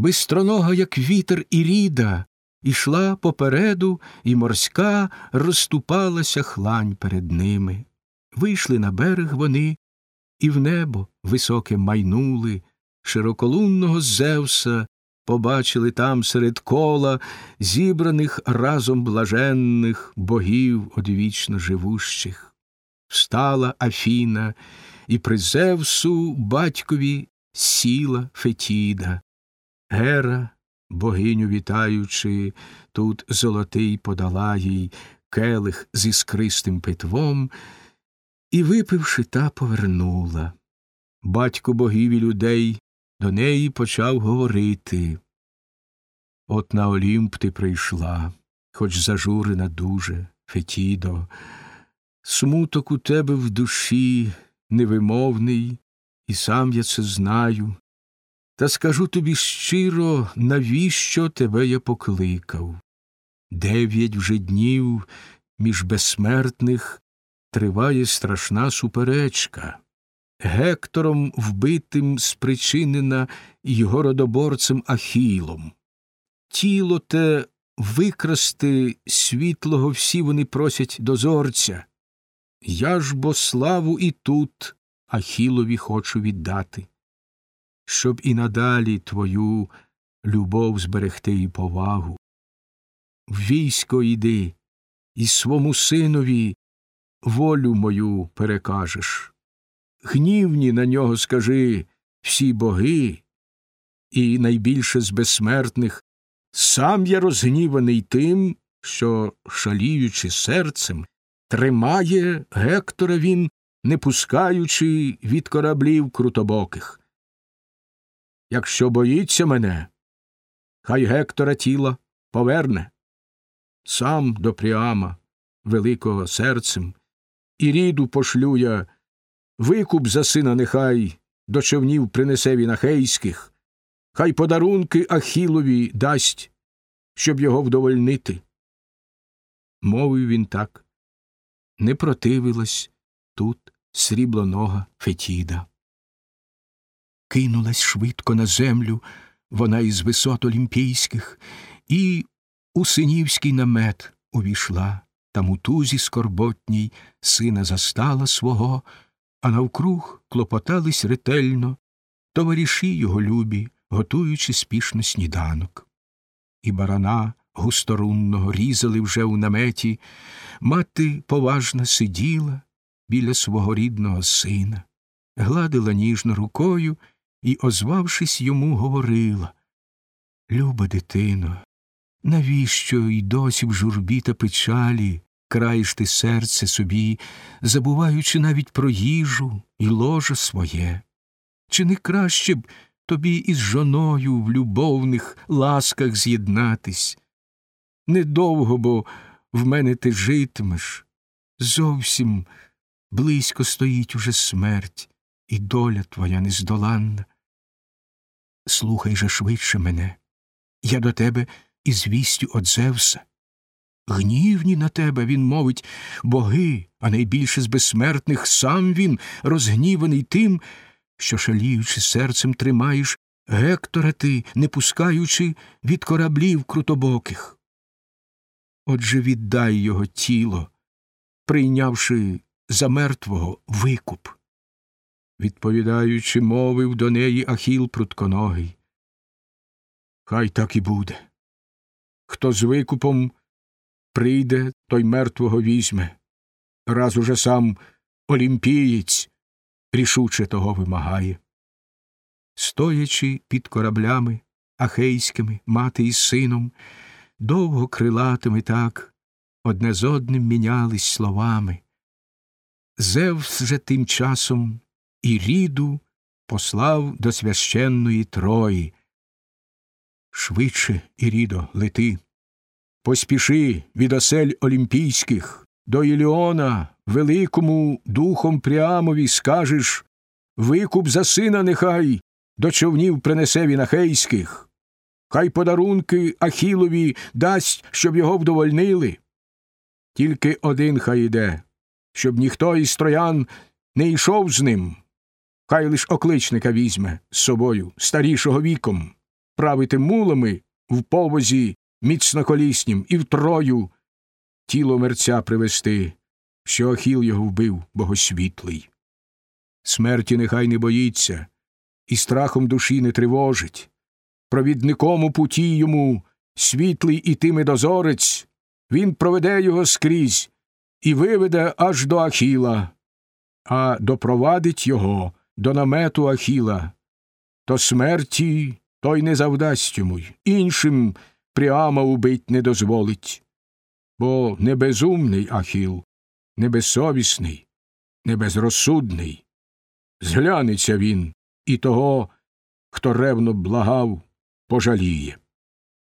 Бистронога, як вітер і ріда, ішла попереду, і морська розступалася хлань перед ними. Вийшли на берег вони, і в небо високе майнули, широколунного Зевса побачили там серед кола зібраних разом блаженних богів одвічно живущих. Встала Афіна, і при Зевсу батькові сіла Фетіда. Гера, богиню вітаючи, тут золотий подала їй келих з іскристим питвом, і, випивши, та повернула. Батько богів і людей до неї почав говорити. От на Олімп ти прийшла, хоч зажурена дуже, Фетідо, смуток у тебе в душі невимовний, і сам я це знаю. Та скажу тобі щиро, навіщо тебе я покликав. Дев'ять вже днів між безсмертних триває страшна суперечка. Гектором вбитим спричинена його родоборцем Ахілом. Тіло те викрасти світлого всі вони просять дозорця. Я ж бо славу і тут Ахілові хочу віддати, щоб і надалі твою любов зберегти і повагу. В військо йди і свому синові волю мою перекажеш. Гнівні на нього скажи всі боги, і найбільше з безсмертних сам я розгніваний тим, що, шаліючи серцем, тримає Гектора він, не пускаючи від кораблів крутобоких. Якщо боїться мене, хай Гектора тіла поверне сам до Пріама, великого серцем, і ріду пошлю я, викуп за сина нехай до човнів принесе він ахейських, хай подарунки Ахілові дасть, щоб його вдовольнити. Мовив він так. Не противилась тут сріблонога Фетіда. Кинулась швидко на землю вона із висот олімпійських, і у синівський намет увійшла, там у тузі скорботній сина застала свого, а навкруг клопотались ретельно товариші його любі, готуючи спішно сніданок. І барана густорунного різали вже у наметі, мати поважно сиділа біля свого рідного сина, гладила ніжно рукою і, озвавшись йому, говорила Люба дитино, навіщо й досі в журбі та печалі краєш ти серце собі, забуваючи навіть про їжу і ложе своє? Чи не краще б тобі із жоною в любовних ласках з'єднатись? Недовго, бо в мене ти житимеш. Зовсім близько стоїть уже смерть, і доля твоя нездоланна. Слухай же швидше мене, я до тебе із вістю од Зевса. Гнівні на тебе він мовить боги, а найбільше з безсмертних сам він, розгніваний тим, що, шаліючи серцем, тримаєш Гектора ти, не пускаючи від кораблів крутобоких. Отже віддай його тіло, прийнявши за мертвого викуп. Відповідаючи, мовив до неї Ахіл прутконогий. Хай так і буде. Хто з викупом прийде, той мертвого візьме. Раз уже сам олімпієць рішуче того вимагає. Стоячи під кораблями ахейськими, мати із сином, довго крилатими так, одне з одним мінялись словами. Зевс же тим часом і ріду послав до священної Трої. Швидше, Ірідо, лети. Поспіши від осель олімпійських, до Іліона, великому духом Пріамові скажеш Викуп за сина нехай до човнів принесе він ахейських. Хай подарунки Ахілові дасть, щоб його вдовольнили. Тільки один хай іде, щоб ніхто із троян не йшов з ним. Хай лиш окличника візьме з собою, старішого віком. правити мулами в повозі міцноколіснім і в трою тіло мерця привести, що Ахіл його вбив богосвітлий. Смерті нехай не боїться, і страхом душі не тривожить. Провідником у путі йому світлий ітиме дозорець, він проведе його скрізь і виведе аж до Ахіла, а допровадить його до намету Ахіла, то смерті той не завдасть йому, й іншим прямо убить не дозволить. Бо не безумний Ахіл, не безсовісний. Зглянеться він і того, хто ревно благав, пожаліє.